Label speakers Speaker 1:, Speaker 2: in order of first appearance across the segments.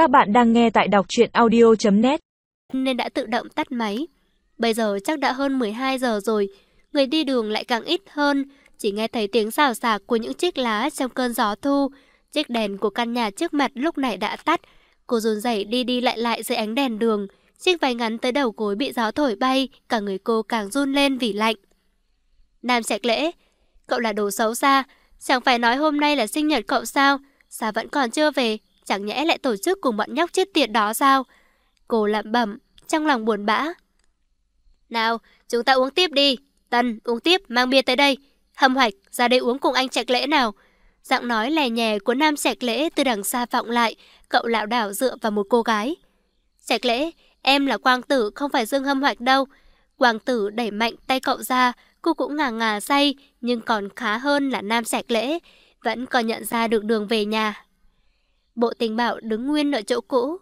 Speaker 1: Các bạn đang nghe tại đọc truyện audio.net
Speaker 2: Nên đã tự động tắt máy. Bây giờ chắc đã hơn 12 giờ rồi, người đi đường lại càng ít hơn, chỉ nghe thấy tiếng xào xạc của những chiếc lá trong cơn gió thu. Chiếc đèn của căn nhà trước mặt lúc này đã tắt. Cô run rẩy đi đi lại lại dưới ánh đèn đường. Chiếc váy ngắn tới đầu gối bị gió thổi bay, cả người cô càng run lên vì lạnh. Nam Trạch Lễ, cậu là đồ xấu xa, chẳng phải nói hôm nay là sinh nhật cậu sao? Sao vẫn còn chưa về? Chẳng nhẽ lại tổ chức cùng bọn nhóc chết tiệt đó sao? Cô lẩm bẩm, trong lòng buồn bã. Nào, chúng ta uống tiếp đi. Tân, uống tiếp, mang bia tới đây. Hâm hoạch, ra đây uống cùng anh Trạch Lễ nào. Giọng nói lè nhè của Nam Trạch Lễ từ đằng xa vọng lại, cậu lảo đảo dựa vào một cô gái. Trạch Lễ, em là Quang Tử, không phải Dương Hâm Hoạch đâu. Quang Tử đẩy mạnh tay cậu ra, cô cũng ngà ngà say, nhưng còn khá hơn là Nam Trạch Lễ, vẫn còn nhận ra được đường về nhà. Bộ tình bảo đứng nguyên ở chỗ cũ,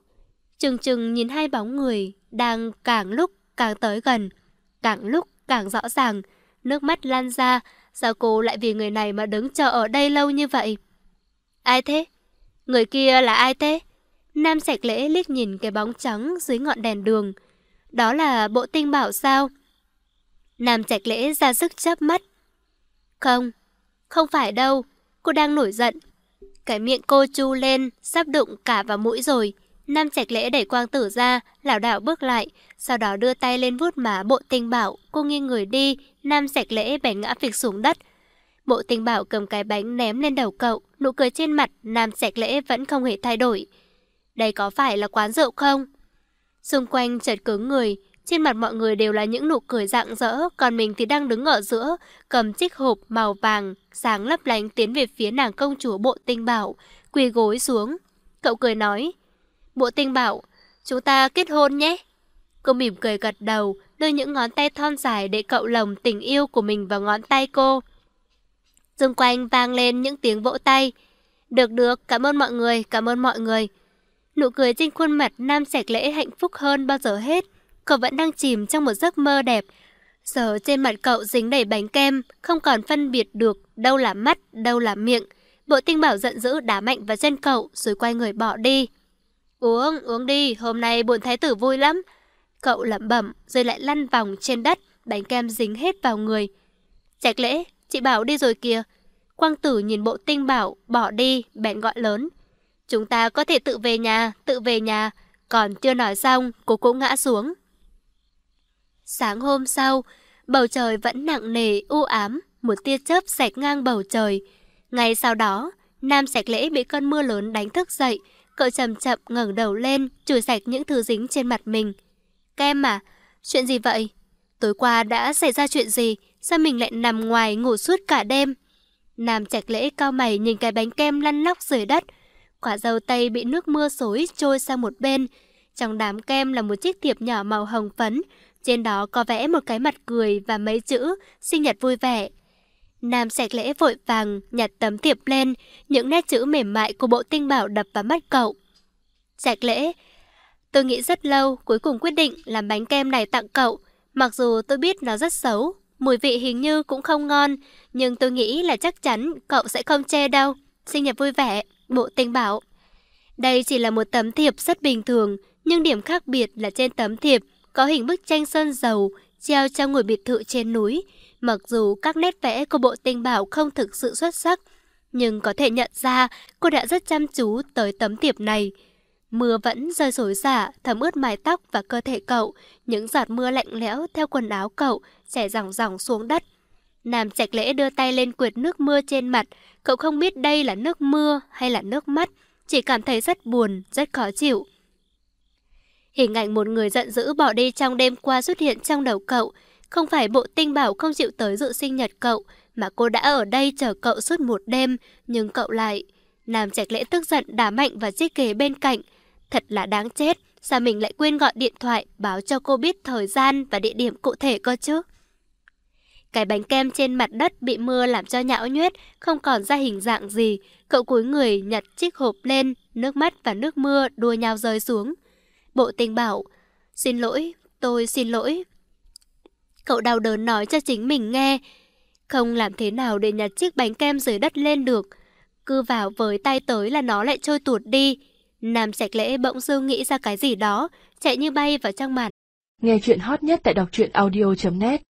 Speaker 2: chừng chừng nhìn hai bóng người đang càng lúc càng tới gần, càng lúc càng rõ ràng, nước mắt lan ra, sao cô lại vì người này mà đứng chờ ở đây lâu như vậy? Ai thế? Người kia là ai thế? Nam sạch lễ liếc nhìn cái bóng trắng dưới ngọn đèn đường. Đó là bộ tinh bảo sao? Nam Trạch Lễ ra sức chớp mắt. Không, không phải đâu, cô đang nổi giận. Cái miệng cô chu lên, sắp đụng cả vào mũi rồi. Nam Trạch Lễ đẩy quang tử ra, lảo đảo bước lại, sau đó đưa tay lên vuốt má bộ tinh bảo, cô nghiêng người đi, Nam Trạch Lễ bẻ ngã phịch xuống đất. Bộ tinh bảo cầm cái bánh ném lên đầu cậu, nụ cười trên mặt, Nam Trạch Lễ vẫn không hề thay đổi. Đây có phải là quán rượu không? Xung quanh chợt cứng người, trên mặt mọi người đều là những nụ cười rạng rỡ, còn mình thì đang đứng ở giữa, cầm chiếc hộp màu vàng, sáng lấp lánh tiến về phía nàng công chúa bộ tinh bảo, quỳ gối xuống. Cậu cười nói, bộ tinh bảo, chúng ta kết hôn nhé. Cô mỉm cười gật đầu, đưa những ngón tay thon dài để cậu lồng tình yêu của mình vào ngón tay cô. Xung quanh vang lên những tiếng vỗ tay. Được được, cảm ơn mọi người, cảm ơn mọi người. Nụ cười trên khuôn mặt nam sạch lễ hạnh phúc hơn bao giờ hết. Cậu vẫn đang chìm trong một giấc mơ đẹp. Giờ trên mặt cậu dính đầy bánh kem, không còn phân biệt được đâu là mắt, đâu là miệng. Bộ tinh bảo giận dữ đá mạnh vào chân cậu rồi quay người bỏ đi. Uống, uống đi, hôm nay bồn thái tử vui lắm. Cậu lẩm bẩm rồi lại lăn vòng trên đất, bánh kem dính hết vào người. Trạch lễ, chị bảo đi rồi kìa. Quang tử nhìn bộ tinh bảo, bỏ đi, bèn gọi lớn. Chúng ta có thể tự về nhà, tự về nhà. Còn chưa nói xong, cô cũng ngã xuống. Sáng hôm sau, bầu trời vẫn nặng nề, u ám, một tia chớp xẹt ngang bầu trời. Ngay sau đó, Nam Sạch Lễ bị cơn mưa lớn đánh thức dậy, cậu chậm chậm ngẩng đầu lên, chùi sạch những thứ dính trên mặt mình. Kem à, chuyện gì vậy? Tối qua đã xảy ra chuyện gì? Sao mình lại nằm ngoài ngủ suốt cả đêm? Nam Trạch Lễ cao mày nhìn cái bánh kem lăn lóc dưới đất. Quả dâu tây bị nước mưa xối trôi sang một bên. Trong đám kem là một chiếc thiệp nhỏ màu hồng phấn, trên đó có vẽ một cái mặt cười và mấy chữ sinh nhật vui vẻ. Nam sạch lễ vội vàng nhặt tấm thiệp lên, những nét chữ mềm mại của bộ tinh bảo đập vào mắt cậu. Sạch lễ, tôi nghĩ rất lâu cuối cùng quyết định làm bánh kem này tặng cậu. Mặc dù tôi biết nó rất xấu, mùi vị hình như cũng không ngon, nhưng tôi nghĩ là chắc chắn cậu sẽ không chê đâu. Sinh nhật vui vẻ, bộ tinh bảo. Đây chỉ là một tấm thiệp rất bình thường, nhưng điểm khác biệt là trên tấm thiệp có hình bức tranh sơn dầu treo trong ngôi biệt thự trên núi. Mặc dù các nét vẽ của bộ tinh bảo không thực sự xuất sắc, nhưng có thể nhận ra cô đã rất chăm chú tới tấm thiệp này. Mưa vẫn rơi rối rả, thấm ướt mái tóc và cơ thể cậu, những giọt mưa lạnh lẽo theo quần áo cậu chảy ròng ròng xuống đất. Nam Trạch Lễ đưa tay lên quệt nước mưa trên mặt, cậu không biết đây là nước mưa hay là nước mắt, chỉ cảm thấy rất buồn, rất khó chịu. Hình ảnh một người giận dữ bỏ đi trong đêm qua xuất hiện trong đầu cậu. Không phải bộ tinh bảo không chịu tới dự sinh nhật cậu, mà cô đã ở đây chờ cậu suốt một đêm, nhưng cậu lại... Nam Trạch Lễ tức giận đá mạnh và chiếc ghế bên cạnh. Thật là đáng chết, sao mình lại quên gọi điện thoại báo cho cô biết thời gian và địa điểm cụ thể cơ chứ? Cái bánh kem trên mặt đất bị mưa làm cho nhão nhuét, không còn ra hình dạng gì. Cậu cúi người nhặt chiếc hộp lên, nước mắt và nước mưa đua nhau rơi xuống. Bộ tình bảo, xin lỗi, tôi xin lỗi. Cậu đau đớn nói cho chính mình nghe, không làm thế nào để nhặt chiếc bánh kem dưới đất lên được. Cứ vào với tay tới là nó lại trôi tuột đi. Nam Trạch Lễ bỗng dưng nghĩ ra cái gì đó, chạy như bay vào trong mặt.
Speaker 3: Nghe chuyện hot nhất tại đọc truyện audio.net